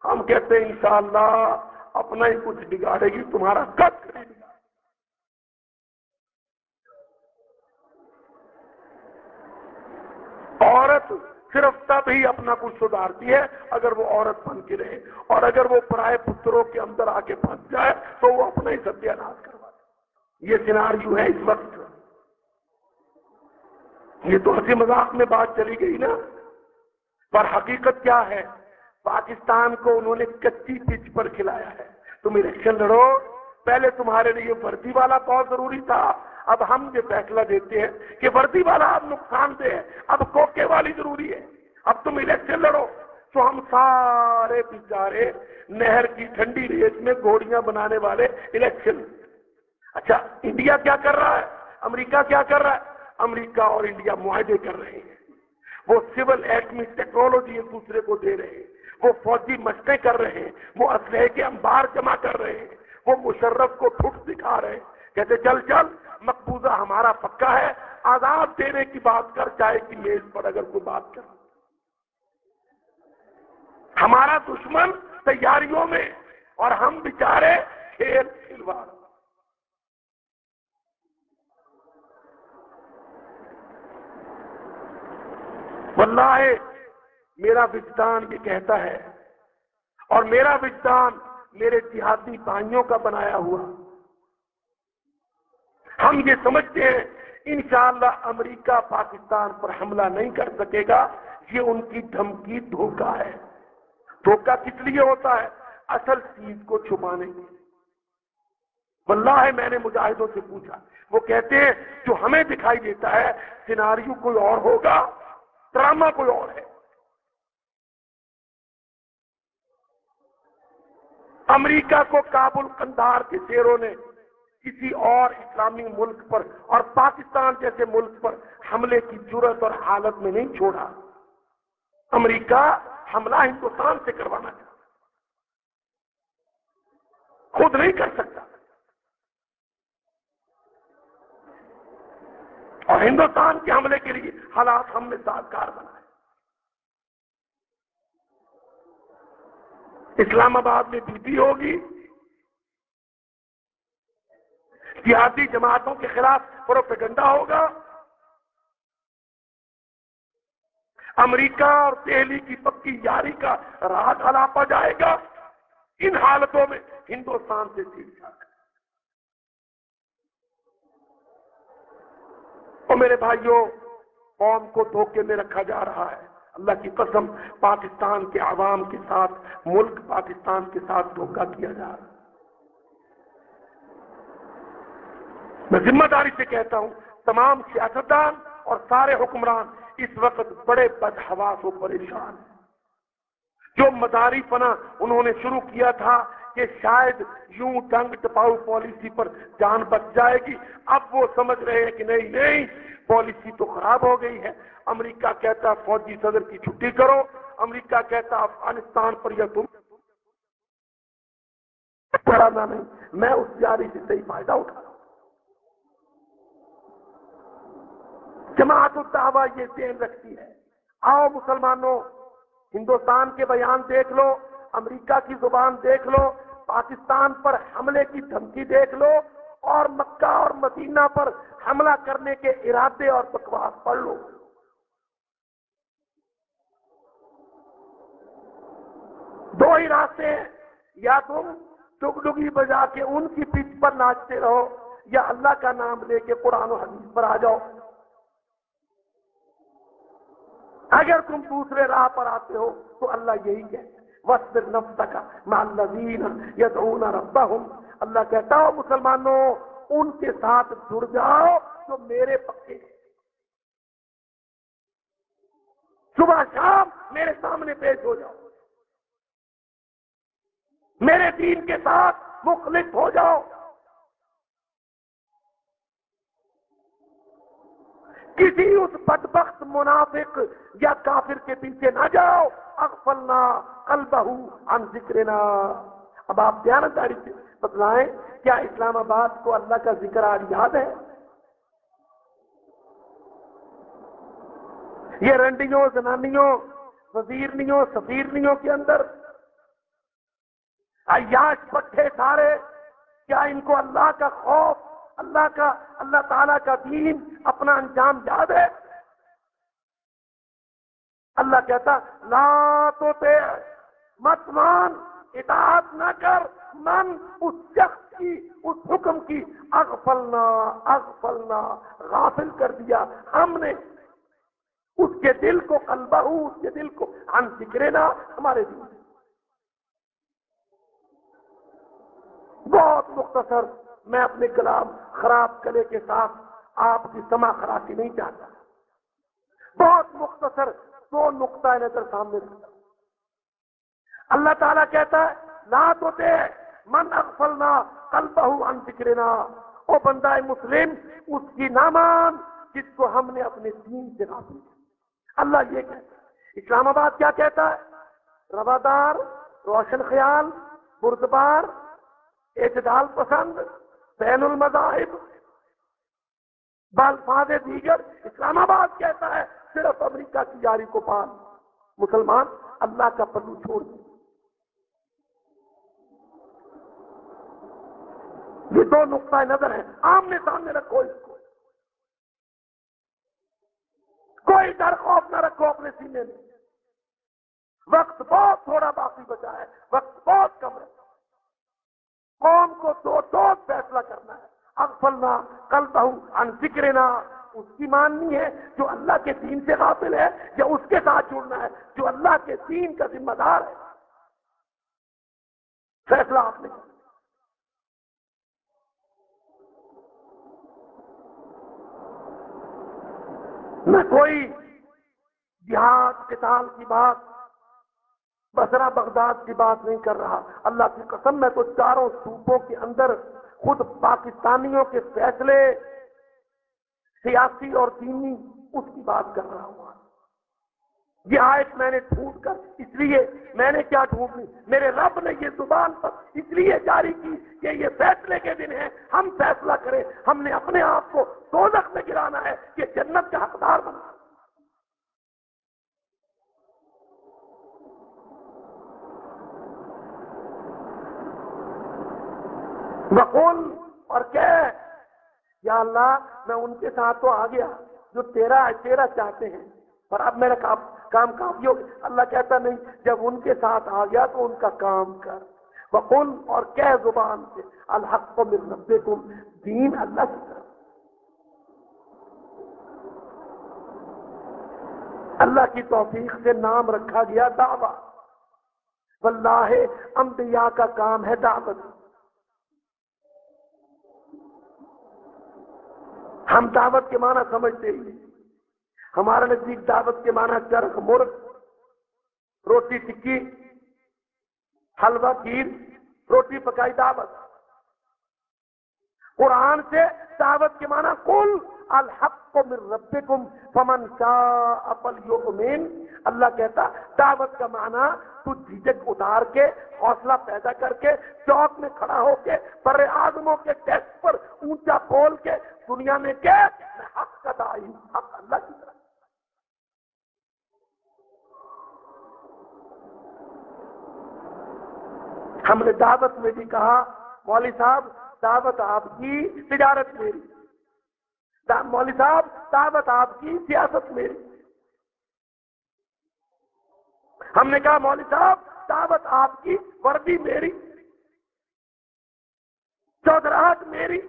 ہم کہتے ہیں انشاءاللہ، اپنا ہی کچھ بگاڑے گی، تمہارا کب خریدے گا عورت صرف تب ہی اپنا کچھ سدھارتی ہے، اگر وہ عورت بن کے رہے، اور اگر وہ پرائے پتروں کے اندر آ کے پھنس جائے، تو وہ اپنا ہی ستیہ ناش کروا دے۔ یہ سیناریو ہے اس وقت۔ یہ تو ہنسی مذاق میں بات چلی گئی نا۔ پر حقیقت کیا ہے؟ پاکستان کو انہوں نے کچی پچ پر کھلایا ہے۔ تم الیکشن لڑو۔ پہلے تمہارے لیے وردی والا بہت ضروری تھا۔ اب ہم یہ فیصلہ دیتے ہیں کہ وردی والا اب نقصان دہ ہے، اب کوکے والی ضروری ہے۔ اب تم الیکشن لڑو۔ تو ہم سارے بیچارے نہر کی ٹھنڈی ریت میں گھوڑیاں بنانے والے الیکشن۔ اچھا انڈیا کیا کر رہا ہے؟ امریکہ کیا کر رہا ہے؟ امریکہ اور انڈیا معاہدے کر رہے ہیں۔ وہ سول ایٹمی ٹیکنالوجی ایک دوسرے کو دے رہے ہیں۔ وہ فوجی مشقیں کر رہے ہیں۔ وہ اسلحے کے انبار جمع کر رہے ہیں۔ وہ مشرف کو ٹھٹ دکھا رہے ہیں۔ کہتے چل چل۔ مقبوضہ ہمارا پکا ہے، آزاد دینے کی بات کر چاہے کی میز پر اگر کوئی بات کر ہمارا دشمن تیاریوں میں اور ہم بچارے کھیل کھلواڑ۔ واللہ میرا وجدان یہ کہتا ہے، اور میرا وجدان میرے جہادی بھائیوں کا بنایا ہوا۔ ہم یہ سمجھتے ہیں، انشاءاللہ امریکہ پاکستان پر حملہ نہیں کر سکے گا، یہ ان کی دھمکی دھوکہ ہے۔ دھوکہ کس لیے ہوتا ہے؟ اصل چیز کو چھپانے کے واللہ ہے میں نے مجاہدوں سے پوچھا، وہ کہتے ہیں، جو ہمیں دکھائی دیتا ہے، سیناریو کوئی اور ہوگا؟ ڈرامہ کوئی اور ہے۔ امریکہ کو کابل کندھار کے شیروں نے کسی اور اسلامی ملک پر اور پاکستان جیسے ملک پر حملے کی ضرورت اور حالت میں نہیں چھوڑا۔ امریکہ حملہ ہندوستان سے کروانا چاہتا خود نہیں کر سکتا۔ اور ہندوستان کے حملے کے لیے حالات ہم نے سازگار بنائے۔ اسلام آباد میں بی پی ہوگی۔ سیاسی جماعتوں کے خلاف پروپیگنڈا ہوگا۔ امریکہ اور دہلی کی پکی یاری کا راز ہلاپا جائے گا۔ ان حالتوں میں ہندوستان سے سیکھ جائے اور میرے بھائیوں، قوم کو دھوکے میں رکھا جا رہا ہے۔ اللہ کی قسم، پاکستان کے عوام کے ساتھ، ملک پاکستان کے ساتھ دھوکہ کیا جا رہا ہے۔ میں ذمہ داری سے کہتا ہوں، تمام سیاستدان اور سارے حکمران اس وقت بڑے بدحواس و پریشان جو مداری پنا انہوں نے شروع کیا تھا کہ شاید یوں ڈنگ ٹپاؤ پالیسی پر جان بچ جائے گی، اب وہ سمجھ رہے ہیں کہ نہیں نہیں، پالیسی تو خراب ہو گئی ہے۔ امریکہ کہتا فوجی صدر کی چھٹی کرو، امریکہ کہتا افغانستان پر یا تم کرانا نہیں، میں اس جاری سے صحیح فائدہ اٹھا رہا ہوں جماعت الدعوہ یہ دین رکھتی ہے۔ آؤ مسلمانوں، ہندوستان کے بیان دیکھ لو، امریکہ کی زبان دیکھ لو، پاکستان پر حملے کی دھمکی دیکھ لو اور مکہ اور مدینہ پر حملہ کرنے کے ارادے اور بکواس پڑھ لو۔ دو ہی راستے ہیں، یا تم ڈگ ڈگی بجا کے ان کی پیچھ پر ناچتے رہو یا اللہ کا نام لے کے قرآن و حدیث پر آ جاؤ۔ اگر تم دوسرے راہ پر آتے ہو تو اللہ یہی کہ وسط نفس کا مالین یدعون ربہم اللہ کہتا ہو مسلمانوں، ان کے ساتھ جڑ جاؤ جو میرے پکے صبح شام میرے سامنے پیش ہو جاؤ۔ میرے دین کے ساتھ مخلص ہو جاؤ۔ کسی اس بدبخت منافق یا کافر کے پیچھے نہ جاؤ۔ اغفلنا قلبہ عن ذکرنا۔ اب آپ دیانتداری سے بتلائیں، کیا اسلام آباد کو اللہ کا ذکر آج یاد ہے؟ یہ رنڈیوں، زنانیوں، وزیرنیوں، سفیرنیوں کے اندر۔ عیاش پٹھے سارے، کیا ان کو اللہ کا خوف اللہ کا اللہ تعالی کا دین اپنا انجام یاد ہے؟ اللہ کہتا، لا تو مت مان، اطاعت نہ کر، من اس شخص کی، اس حکم کی، اغفلنا اغفلنا، غافل کر دیا۔ ہم نے اس کے دل کو، قلبہ، اس کے دل کو ہم ذکرنا ہمارے دل بہت مختصر۔ میں اپنے کلام خراب کلے کے ساتھ آپ کی سما خرابی نہیں چاہتا۔ بہت مختصر دو نقطۂ نظر سامنے رکھتا اللہ تعالیٰ کہتا ہے، لا تو دے من اغفلنا قلبہ عن ذکرنا۔ او بندہ مسلم، اس کی نامان جس کو ہم نے اپنے دین سے غافل اللہ یہ کہتا ہے۔ اسلام آباد کیا کہتا ہے؟ روادار، روشن خیال، بردبار، اعتدال پسند بین المذاہب۔ بالفاظ دیگر اسلام آباد کہتا ہے، صرف امریکہ کی جاری کو پال۔ مسلمان، اللہ کا پلو چھوڑ۔ دیں یہ دو نقطۂ نظر ہیں۔ آمنے سامنے رکھو۔ اس کو کوئی ڈر خوف نہ رکھو اپنے سینے میں۔ وقت بہت تھوڑا باقی بچا ہے۔ وقت بہت کم ہے۔ قوم کو دو دو فیصلہ کرنا ہے۔ اغفلنا کل بہو ان ذکرنا۔ اس کی ماننی ہے جو اللہ کے دین سے غافل ہے یا اس کے ساتھ جڑنا ہے، جو اللہ کے دین کا ذمہ دار ہے۔ فیصلہ آپ نے۔ نہ کوئی دیہات کتاب کی بات بسرا بغداد کی بات نہیں کر رہا۔ اللہ کی قسم، میں تو چاروں صوبوں کے اندر خود پاکستانیوں کے فیصلے، سیاسی اور دینی، اس کی بات کر رہا ہوں۔ یہ آیت میں نے ڈھونڈ کر، اس لیے میں نے کیا ڈھونڈ لی میرے رب نے یہ زبان پر اس لیے جاری کی کہ یہ فیصلے کے دن ہیں، ہم فیصلہ کریں۔ ہم نے اپنے آپ کو دوزخ میں گرانا ہے کہ جنت کا حقدار بنا وقول اور کہ یا اللہ، میں ان کے ساتھ تو آ گیا جو تیرا تیرا چاہتے ہیں۔ پر اب میرا کام کام کافی ہو اللہ کہتا نہیں، جب ان کے ساتھ آ گیا تو ان کا کام کر۔ وقل اور کہہ زبان سے، الحق کو مل ربے دین اللہ کی طرف۔ اللہ کی توفیق سے نام رکھا گیا دعوی۔ واللہ، انبیاء کا کام ہے دعوت۔ ہم دعوت کے معنی سمجھتے ہی ہمارا نزدیک دعوت کے معنی چرخ، مرغ، روٹی ٹکی، حلوہ، کھیر، روٹی پکائی، دعوت۔ قرآن سے دعوت کے معنی کل الحق کو ربکم فمن شاء فلیؤمن۔ اللہ کہتا، دعوت کا معنی تو جھجک اتار کے، حوصلہ پیدا کر کے، چوک میں کھڑا ہو کے، بر آدموں کے ٹیسٹ پر اونچا بول کے دنیا میں کہ میں حق کا دائی حق اللہ کی طرف۔ ہم نے دعوت میں بھی کہا، مولوی صاحب، دعوت آپ کی، تجارت میری۔ مولوی صاحب، دعوت آپ کی، سیاست میری۔ ہم نے کہا، مولوی صاحب، دعوت آپ کی، وردی میری۔ چودراہٹ میری۔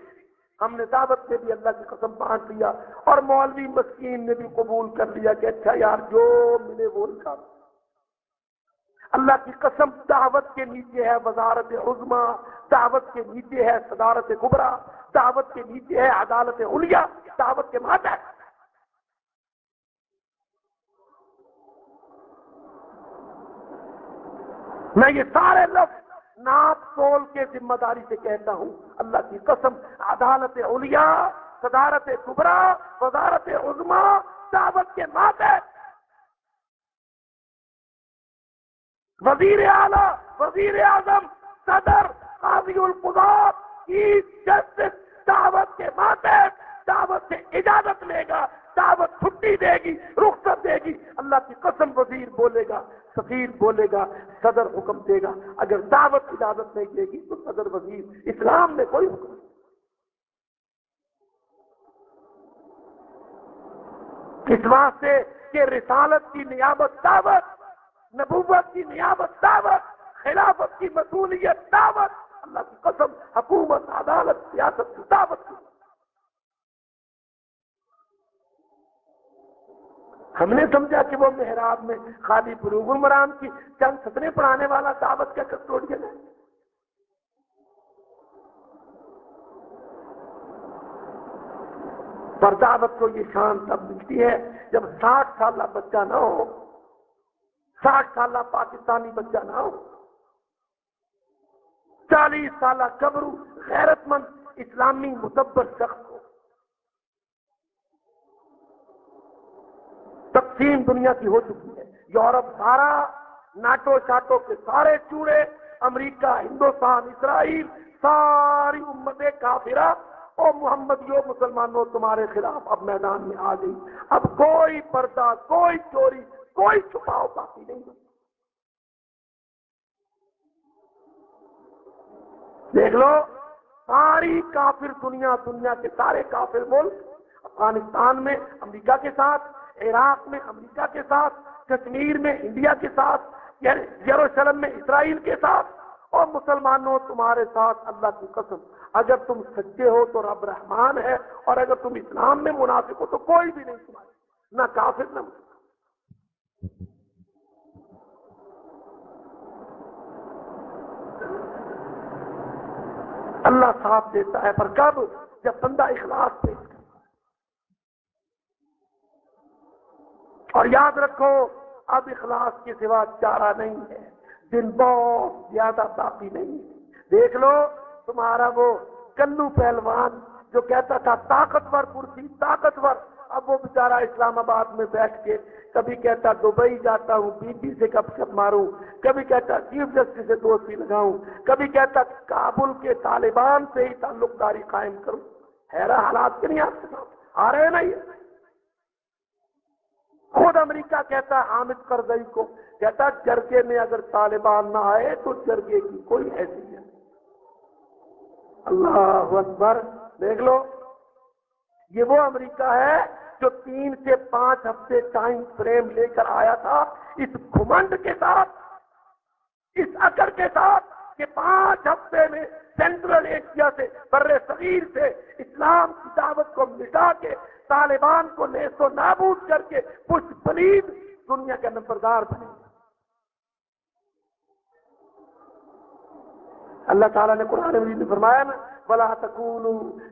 ہم نے دعوت سے بھی اللہ کی قسم بانٹ لیا اور مولوی مسکین نے بھی قبول کر لیا کہ اچھا یار، جو ملے وہ کام اللہ کی قسم دعوت کے نیچے ہے وزارت عظما دعوت کے نیچے ہے صدارت کبرا، دعوت کے نیچے ہے عدالت علیا دعوت کے ماتا میں یہ سارے لفظ ناپ تول کے ذمہ داری سے کہتا ہوں۔ اللہ کی قسم، عدالت علیا صدارت کبرا، وزارت عظما دعوت کے ماتے وزیر اعلی، وزیر اعظم، صدر، قاضی القضات چیف جسٹس، دعوت کے ماتے دعوت سے اجازت لے گا۔ دعوت چھٹی دے گی، رخصت دے گی۔ اللہ کی قسم وزیر بولے گا، سفیر بولے گا، صدر حکم دے گا۔ اگر دعوت اجازت نہیں دے گی تو صدر وزیر اسلام میں کوئی حکم نہیں۔ اس واسطے کہ رسالت کی نیابت دعوت، نبوت کی نیابت دعوت، خلافت کی مصولیت دعوت، اللہ کی قسم حکومت، عدالت، سیاست کی دعوت کی ہم نے سمجھا کہ وہ محراب میں خالی بلوغ المرام کی چند ستنے پڑھانے والا دعوت کا کسٹوڈین ہے پر دعوت کو یہ شان تب ملتی ہے جب ساٹھ سالہ بچہ نہ ہو، ساٹھ سالہ پاکستانی بچہ نہ ہو، چالیس سالہ قبرو غیرت مند اسلامی متبر شخص تقسیم دنیا کی ہو چکی ہے۔ یورپ سارا، ناٹو شاٹو کے سارے چوڑے، امریکہ، ہندوستان، اسرائیل، ساری امتیں کافرہ۔ اور محمد، یو مسلمانوں، تمہارے خلاف اب میدان میں آ گئی۔ اب کوئی پردہ، کوئی چوری، کوئی چھپاؤ باقی نہیں۔ دیکھ لو، ساری کافر دنیا دنیا کے سارے کافر ملک، افغانستان میں، امریکہ کے ساتھ عراق میں امریکہ کے ساتھ، کشمیر میں انڈیا کے ساتھ یعنی یروشلم میں اسرائیل کے ساتھ۔ اور مسلمانوں، تمہارے ساتھ اللہ کی قسم، اگر تم سچے ہو تو رب رحمان ہے، اور اگر تم اسلام میں منافق ہو تو کوئی بھی نہیں تمہارے نہ کافر نہ مسلم اللہ صاف دیتا ہے، پر کب؟ جب بندہ اخلاص پیش کر اور یاد رکھو، اب اخلاص کے سوا چارہ نہیں ہے۔ دن بہت زیادہ باقی نہیں ہے۔ دیکھ لو، تمہارا وہ کلو پہلوان جو کہتا تھا طاقتور پورسی طاقتور۔ اب وہ بیچارہ اسلام آباد میں بیٹھ کے کبھی کہتا دبئی جاتا ہوں، بی بی سے کب کب ماروں۔ کبھی کہتا چیف جسٹس سے دوستی لگاؤں۔ کبھی کہتا کابل کے طالبان سے ہی تعلق داری قائم کروں۔ حیرا حالات کے نہیں آپ کے ساتھ۔ آ رہے ہیں نا یہ؟ خود امریکہ کہتا ہے حامد کرزئی کو، کہتا جرگے میں اگر طالبان نہ آئے تو جرگے کی کوئی حیثیت اللہ اکبر، دیکھ لو، یہ وہ امریکہ ہے جو تین سے پانچ ہفتے ٹائم فریم لے کر آیا تھا، اس گھمنڈ کے ساتھ، اس اکڑ کے ساتھ کہ پانچ ہفتے میں سینٹرل ایشیا سے، بر صغیر سے اسلام کی دعوت کو مٹا کے، طالبان کو نیس و نابود کر کے کچھ پلید دنیا کا نمبردار بنے۔ اللہ تعالیٰ نے قرآن مجید میں فرمایا نا بلا تکون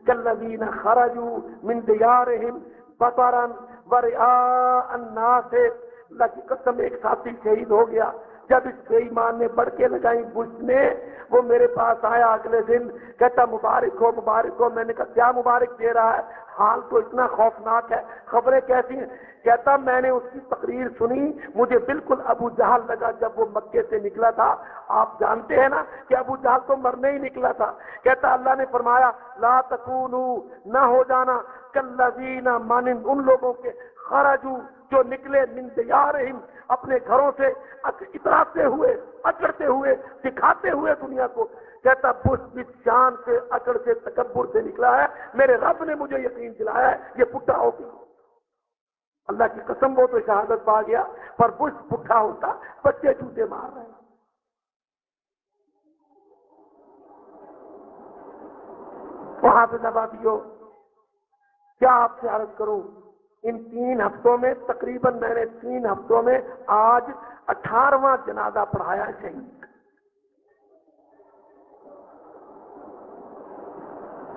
کلین خرجو من دیارہم بطرن ورعاء الناس۔ اللہ کی قسم، ایک ساتھی شہید ہو گیا۔ جب اس بے ایمان نے بڑھ کے لگائی بش نے، وہ میرے پاس آیا اگلے دن، کہتا، مبارک ہو مبارک ہو۔ میں نے کہا، کیا مبارک دے رہا ہے؟ حال تو اتنا خوفناک ہے، خبریں کیسی ہیں؟ کہتا، میں نے اس کی تقریر سنی، مجھے بالکل ابو جہل لگا جب وہ مکے سے نکلا تھا۔ آپ جانتے ہیں نا کہ ابو جہل تو مرنے ہی نکلا تھا۔ کہتا، اللہ نے فرمایا، لا تکونو نہ ہو جانا کلین مانند ان لوگوں کے خرجو جو نکلے من دیارہم، اپنے گھروں سے اتراتے ہوئے، اکڑتے ہوئے، دکھاتے ہوئے دنیا کو، کہتا بش بھی جان سے اکڑ سے تکبر سے نکلا ہے، میرے رب نے مجھے یقین دلایا ہے، یہ پٹا ہو گیا اللہ کی قسم وہ تو شہادت پا گیا، پر بش پٹھا ہوتا، بچے جوتے مار رہے ہیں۔ وہاں پہ نبادیوں کیا آپ سے عرض کروں؟ ان تین ہفتوں میں تقریباً میں نے تین ہفتوں میں آج اٹھارہواں جنازہ پڑھایا شہید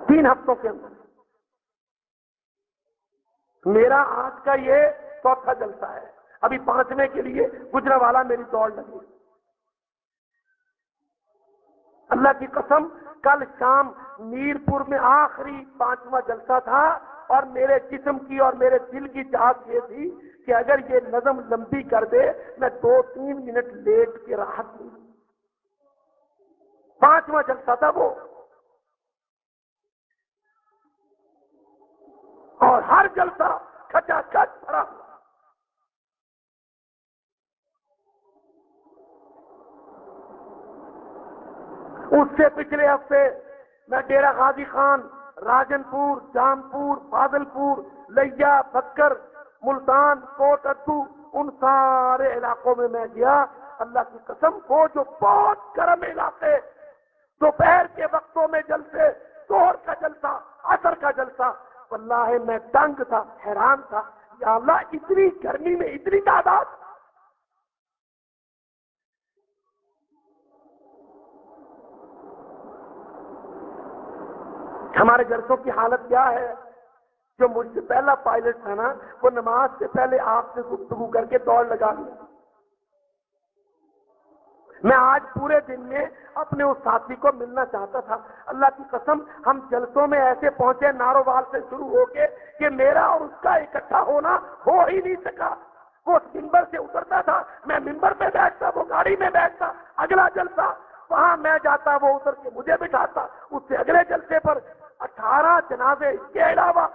تین ہفتوں کے اندر۔ میرا آج کا یہ چوتھا جلسہ ہے۔ ابھی پانچویں کے لیے گجرا والا میری دوڑ لگی۔ اللہ کی قسم، کل شام میرپور میں آخری پانچواں جلسہ تھا۔ اور میرے جسم کی اور میرے دل کی چاہت یہ تھی کہ اگر یہ نظم لمبی کر دے، میں دو تین منٹ لیٹ کے راحت دوں پانچواں جلسہ تھا وہ۔ اور ہر جلسہ کھچا کچ بھرا ہوا۔ اس سے پچھلے ہفتے میں ڈیرا غازی خان راجن پور جام پور بادل پور لیا، بکر، ملتان، کوٹ ادو، ان سارے علاقوں میں میں گیا۔ اللہ کی قسم، وہ جو بہت گرم علاقے دوپہر کے وقتوں میں جلسے توڑ کا جلسہ اثر کا جلسہ اللہ میں تنگ تھا، حیران تھا۔ یا اللہ، اتنی گرمی میں، اتنی تعداد ہمارے جلسوں کی حالت کیا ہے؟ جو مجھ سے پہلا پائلٹ تھا نا، وہ نماز سے پہلے آپ سے گفتگو کر کے دوڑ لگا لیا۔ میں آج پورے دن میں اپنے اس ساتھی کو ملنا چاہتا تھا۔ اللہ کی قسم، ہم جلسوں میں ایسے پہنچے ناروبال سے شروع ہو کے کہ میرا اور اس کا اکٹھا ہونا ہو ہی نہیں سکا۔ وہ ممبر سے اترتا تھا، میں ممبر پہ بیٹھتا، وہ گاڑی میں بیٹھتا۔ اگلا جلسہ، وہاں میں جاتا، وہ اتر کے مجھے بٹھاتا۔ اس سے اگلے جلسے پر اٹھارہ جنازے اس کے علاوہ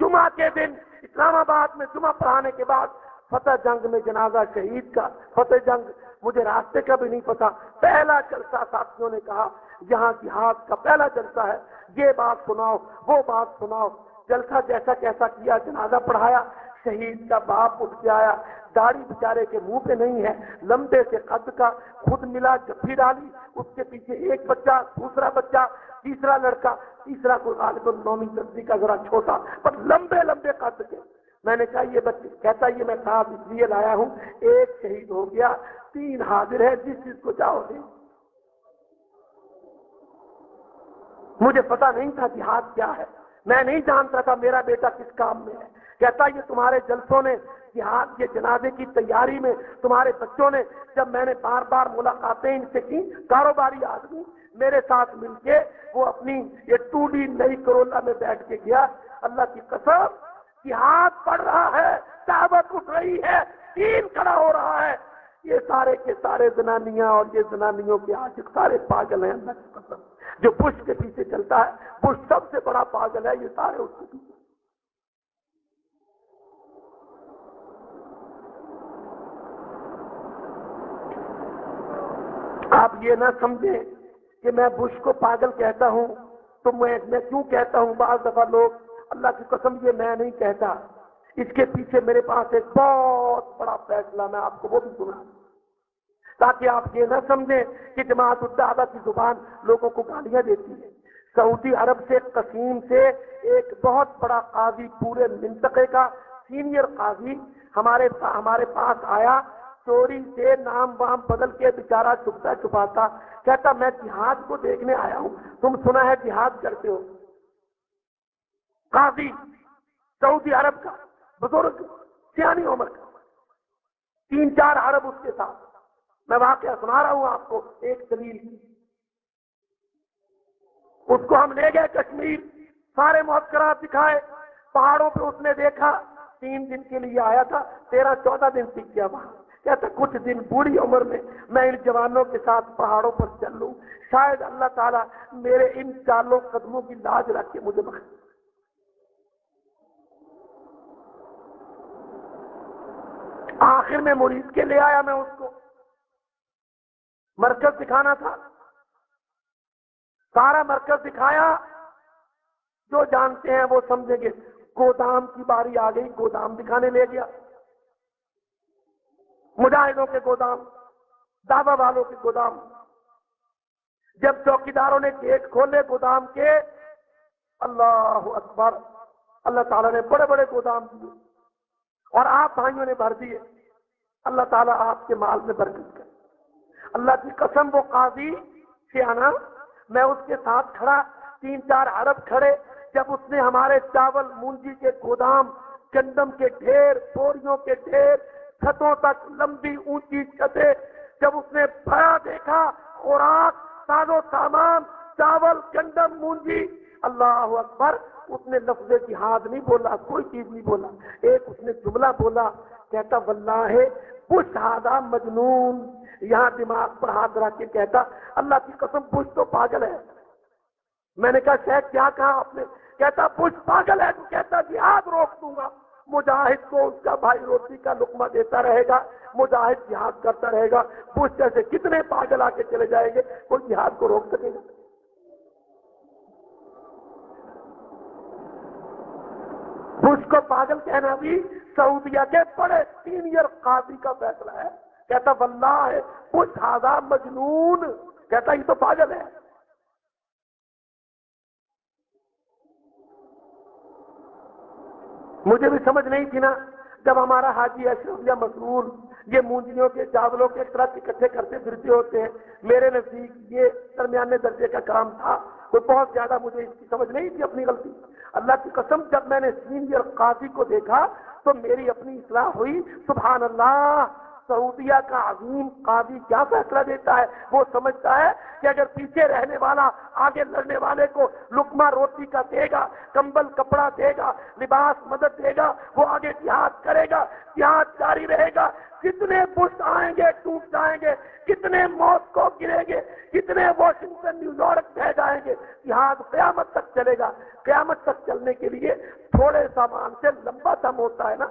جمعہ کے دن، اسلام آباد میں جمعہ پڑھانے کے بعد فتح جنگ میں جنازہ شہید کا، فتح جنگ مجھے راستے کا بھی نہیں پتا۔ پہلا جلسہ ساتھیوں نے کہا، یہاں جہاد کا پہلا جلسہ ہے۔ یہ بات سناؤ، وہ بات سناؤ۔ جلسہ جیسا کیسا کیا، جنازہ پڑھایا، شہید کا باپ اٹھ کے آیا۔ داڑھی بچارے کے منہ پہ نہیں ہے، لمبے سے قد کا خود ملا جفی ڈالی، اس کے پیچھے ایک بچہ، دوسرا بچہ، تیسرا لڑکا، تیسرا کوئی غالب نومی تصدیق کا ذرا چھوٹا، پر لمبے لمبے قد کے۔ میں نے کہا، یہ بچے کہتا یہ میں ساتھ اس لیے لایا ہوں، ایک شہید ہو گیا، تین حاضر ہے جس چیز کو چاہو گے مجھے پتا نہیں تھا جہاد کیا ہے۔ میں نہیں جانتا تھا میرا بیٹا کس کام میں ہے۔ کہتا یہ تمہارے جلسوں نے جہاد کے جنازے کی تیاری میں تمہارے بچوں نے جب میں نے بار بار ملاقاتیں ان سے کی، کاروباری آدمی میرے ساتھ مل کے وہ اپنی یہ ٹو ڈی نئی کرولا میں بیٹھ کے گیا۔ اللہ کی قسم، جہاد پڑ رہا ہے، دعوت اٹھ رہی ہے، تین کھڑا ہو رہا ہے۔ یہ سارے کے سارے زنانیاں اور یہ زنانیوں کے آج سارے پاگل ہیں۔ اللہ کی قسم، جو بش کے پیچھے چلتا ہے، بش سب سے بڑا پاگل ہے، یہ سارے اس کے پیچھے آپ یہ نہ سمجھیں کہ میں بش کو پاگل کہتا ہوں، تو میں میں کیوں کہتا ہوں؟ بعض دفعہ لوگ اللہ کی قسم یہ میں نہیں کہتا۔ اس کے پیچھے میرے پاس ایک بہت بڑا فیصلہ میں آپ کو وہ بھی سنا۔ تاکہ آپ یہ نہ سمجھیں کہ جماعت الدعوہ کی زبان لوگوں کو گالیاں دیتی ہے۔ سعودی عرب سے قسیم سے ایک بہت بڑا قاضی پورے منطقے کا سینئر قاضی ہمارے ہمارے پاس آیا۔ چوری سے نام وام بدل کے بےچارا چھپتا چھپاتا، کہتا میں جہاد کو دیکھنے آیا ہوں، تم سنا ہے جہاد کرتے ہو۔ قاضی، سعودی عرب کا، بزرگ سیانی عمر کا۔ تین چار عرب اس کے ساتھ۔ میں واقعہ سنا رہا ہوں آپ کو، ایک دلیل۔ اس کو ہم لے گئے کشمیر، سارے محکرات دکھائے، پہاڑوں پہ اس نے دیکھا، تین دن کے لیے آیا تھا، تیرہ، چودہ دن سیکھ گیا وہاں۔ کہتا کچھ دن بوڑھی عمر میں میں ان جوانوں کے ساتھ پہاڑوں پر چل لوں شاید اللہ تعالیٰ میرے ان چالوں قدموں کی لاج رکھ کے مجھے بخش۔ آخر میں مرید کے لے آیا میں اس کو۔ مرکز دکھانا تھا۔ سارا مرکز دکھایا۔ جو جانتے ہیں وہ سمجھیں گے، گودام کی باری آ گئی، گودام دکھانے لے گیا۔ مجاہدوں کے گودام، دعوی والوں کے گودام۔ جب چوکیداروں نے گیٹ کھولے گودام کے، اللہ اکبر، اللہ تعالیٰ نے بڑے بڑے گودام دیے اور آپ بھائیوں نے بھر دیے۔ اللہ تعالیٰ آپ کے مال میں برکت کر اللہ کی قسم وہ قاضی سے آنا میں اس کے ساتھ کھڑا، تین چار عرب کھڑے۔ جب اس نے ہمارے چاول مونجی کے گودام، گندم کے ڈھیر بوریوں کے ڈھیر چھتوں تک لمبی اونچی چھتیں، جب اس نے بھرا دیکھا، خوراک، ساز و سامان، چاول، گندم، مونجی، اللہ اکبر، اس نے لفظ جہاد نہیں بولا، کوئی چیز نہیں بولا۔ ایک اس نے جملہ بولا، کہتا، واللہ ہے پش آدھا مجنون۔ یہاں دماغ پر ہاتھ رکھ کے کہتا، اللہ کی قسم پش تو پاگل ہے۔ میں نے کہا، شاید کیا کہا آپ نے؟ کہتا پش پاگل ہے۔ تو کہتا، جہاد روک دوں گا۔ مجاہد کو اس کا بھائی روٹی کا لقمہ دیتا رہے گا، مجاہد جہاد کرتا رہے گا پش جیسے کتنے پاگل آ کے چلے جائیں گے، کوئی جہاد کو روک سکے گا؟ اس کو پاگل کہنا بھی سعودیہ کے بڑے سینئر قاضی کا فیصلہ ہے۔ کہتا، واللہ ہے کچھ ہزار مجنون۔ کہتا، یہ تو پاگل ہے۔ مجھے بھی سمجھ نہیں تھی نا۔ جب ہمارا حاجی اشرف یا مسرور یہ مونجیوں کے چاولوں کے ٹرک اکٹھے کرتے پھرتے ہوتے ہیں میرے نزدیک یہ درمیانے درجے کا کام تھا۔ کوئی بہت زیادہ مجھے اس کی سمجھ نہیں تھی اپنی غلطی۔ اللہ کی قسم، جب میں نے سینئر قاضی کو دیکھا تو میری اپنی اصلاح ہوئی۔ سبحان اللہ! سعودیہ کا عظیم قاضی کیا فیصلہ دیتا ہے؟ وہ سمجھتا ہے کہ اگر پیچھے رہنے والا آگے لڑنے والے کو لکما روٹی کا دے گا، کمبل کپڑا دے گا، لباس مدد دے گا، وہ آگے جہاد کرے گا، جہاد جاری رہے گا، کتنے بش آئیں گے، ٹوٹ جائیں گے، کتنے موت کو گریں گے، کتنے واشنگٹن، نیو یارک بہ جائیں گے، جہاد قیامت تک چلے گا۔ قیامت تک چلنے کے لیے تھوڑے سامان سے لمبا دم ہوتا ہے نا۔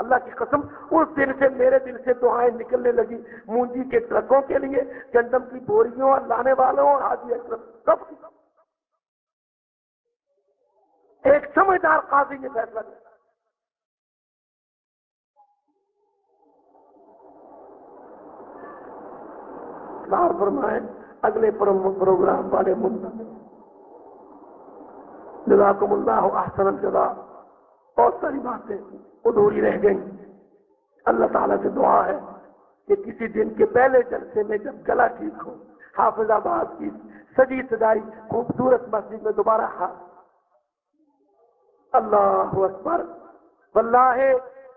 اللہ کی قسم، اس دن سے، میرے دل سے دعائیں نکلنے لگی۔ مونجی کے ٹرکوں کے لیے، گندم کی بوریوں اور لانے والوں اور حاجی اکرم۔ سب ایک سمجھدار قاضی نے فیصلہ کیا۔ فرمائے، اگلے پروگرام والے منتظر جزاکم اللہ احسن الجزا بہت ساری باتیں ادھوری رہ گئی اللہ تعالیٰ سے دعا ہے کہ کسی دن کے پہلے جلسے میں جب گلا ٹھیک ہو، حافظ آباد کی سجی سجائی خوبصورت مسجد میں دوبارہ ہاتھ اللہ اکبر۔ واللہ،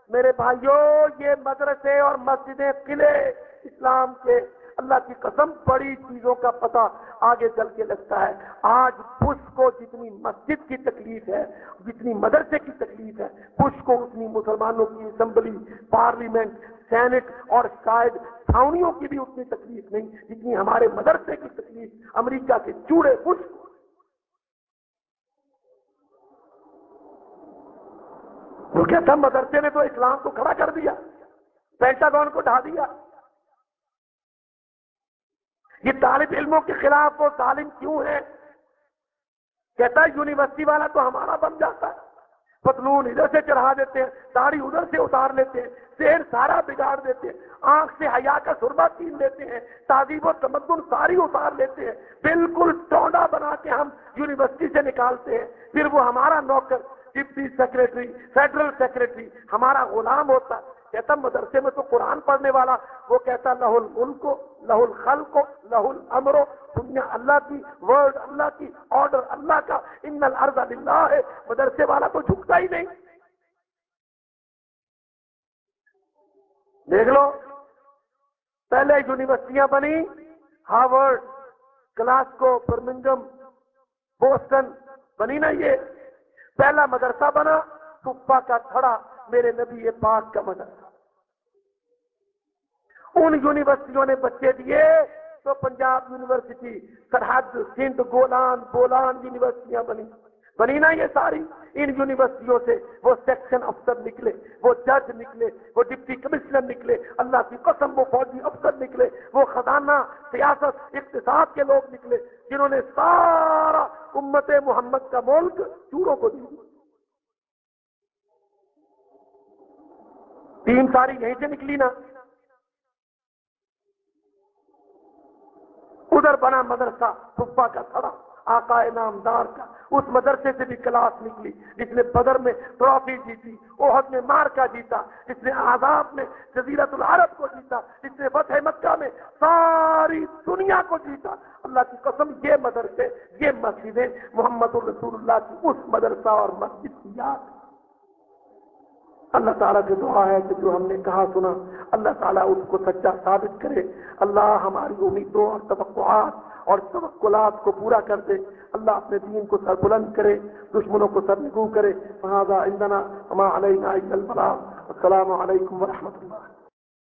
میرے بھائیوں یہ مدرسے اور مسجدیں قلعے اسلام کے اللہ کی قسم بڑی چیزوں کا پتہ آگے چل کے لگتا ہے۔ آج بش کو جتنی مسجد کی تکلیف ہے، جتنی مدرسے کی تکلیف ہے، بش کو اتنی مسلمانوں کی اسمبلی، پارلیمنٹ، سینٹ اور شاید چھاؤنیوں کی بھی اتنی تکلیف نہیں، جتنی ہمارے مدرسے کی تکلیف، امریکہ کے چوڑے بش کو۔ وہ کہتا مدرسے نے تو اسلام کو کھڑا کر دیا پینٹاگون کو ڈھا دیا۔ یہ طالب علموں کے خلاف وہ ظالم کیوں ہے؟ کہتا ہے یونیورسٹی والا تو ہمارا بن جاتا ہے۔ پتلون ادھر سے چڑھا دیتے ہیں، داڑھی ادھر سے اتار لیتے ہیں شیر سارا بگاڑ دیتے ہیں، آنکھ سے حیا کا سرما تین لیتے ہیں، تہذیب و تمدن ساری اتار لیتے ہیں۔ بالکل ٹونڈا بنا کے ہم یونیورسٹی سے نکالتے ہیں۔ پھر وہ ہمارا نوکر، ڈپٹی سیکرٹری فیڈرل سیکرٹری ہمارا غلام ہوتا ہے۔ کہتا مدرسے میں تو قرآن پڑھنے والا، وہ کہتا لہ الملک کو لہ الخل کو لہ الامرو دنیا اللہ کی ورڈ اللہ کی، آرڈر اللہ کا، ان الارض للہ ہے مدرسے والا تو جھکتا ہی نہیں۔ دیکھ لو، پہلے یونیورسٹیاں بنی ہارورڈ کلاسکو برمنگم بوسٹن، بنی نا یہ۔ پہلا مدرسہ بنا سپا کا کھڑا میرے نبی پاک کا مدرسہ۔ ان یونیورسٹیوں نے بچے دیے۔ تو پنجاب یونیورسٹی، سرحد، سندھ، گولان، بولان یونیورسٹیاں بنی۔ بنی نا یہ ساری۔ ان یونیورسٹیوں سے وہ سیکشن افسر نکلے، وہ جج نکلے، وہ ڈپٹی کمشنر نکلے۔ اللہ کی قسم، وہ فوجی افسر نکلے، وہ خزانہ، سیاست، اقتصاد کے لوگ نکلے، جنہوں نے سارا امت محمد کا ملک چوروں کو دی تین ساری یہیں سے نکلی نا۔ ادھر بنا مدرسہ پھپا کا تھڑا، آقا نامدار کا۔ اس مدرسے سے بھی کلاس نکلی، جس نے بدر میں ٹرافی جیتی، اوہد میں مار کا جیتا، جس نے آزاد میں جزیرت العرب کو جیتا، جس نے فتح مکہ میں ساری دنیا کو جیتا۔ اللہ کی قسم، یہ مدرسے، یہ مسجدیں محمد الرسول اللہ کی اس مدرسہ اور مسجد کی یاد۔ اللہ تعالیٰ کی دعا ہے کہ جو ہم نے کہا سنا، اللہ تعالیٰ اس کو سچا ثابت کرے۔ اللہ ہماری امیدوں اور توقعات اور توقلات کو پورا کر دے۔ اللہ اپنے دین کو سر بلند کرے، دشمنوں کو سر نگو کرے۔ فہذا عندنا علینا السلام علیکم ورحمۃ اللہ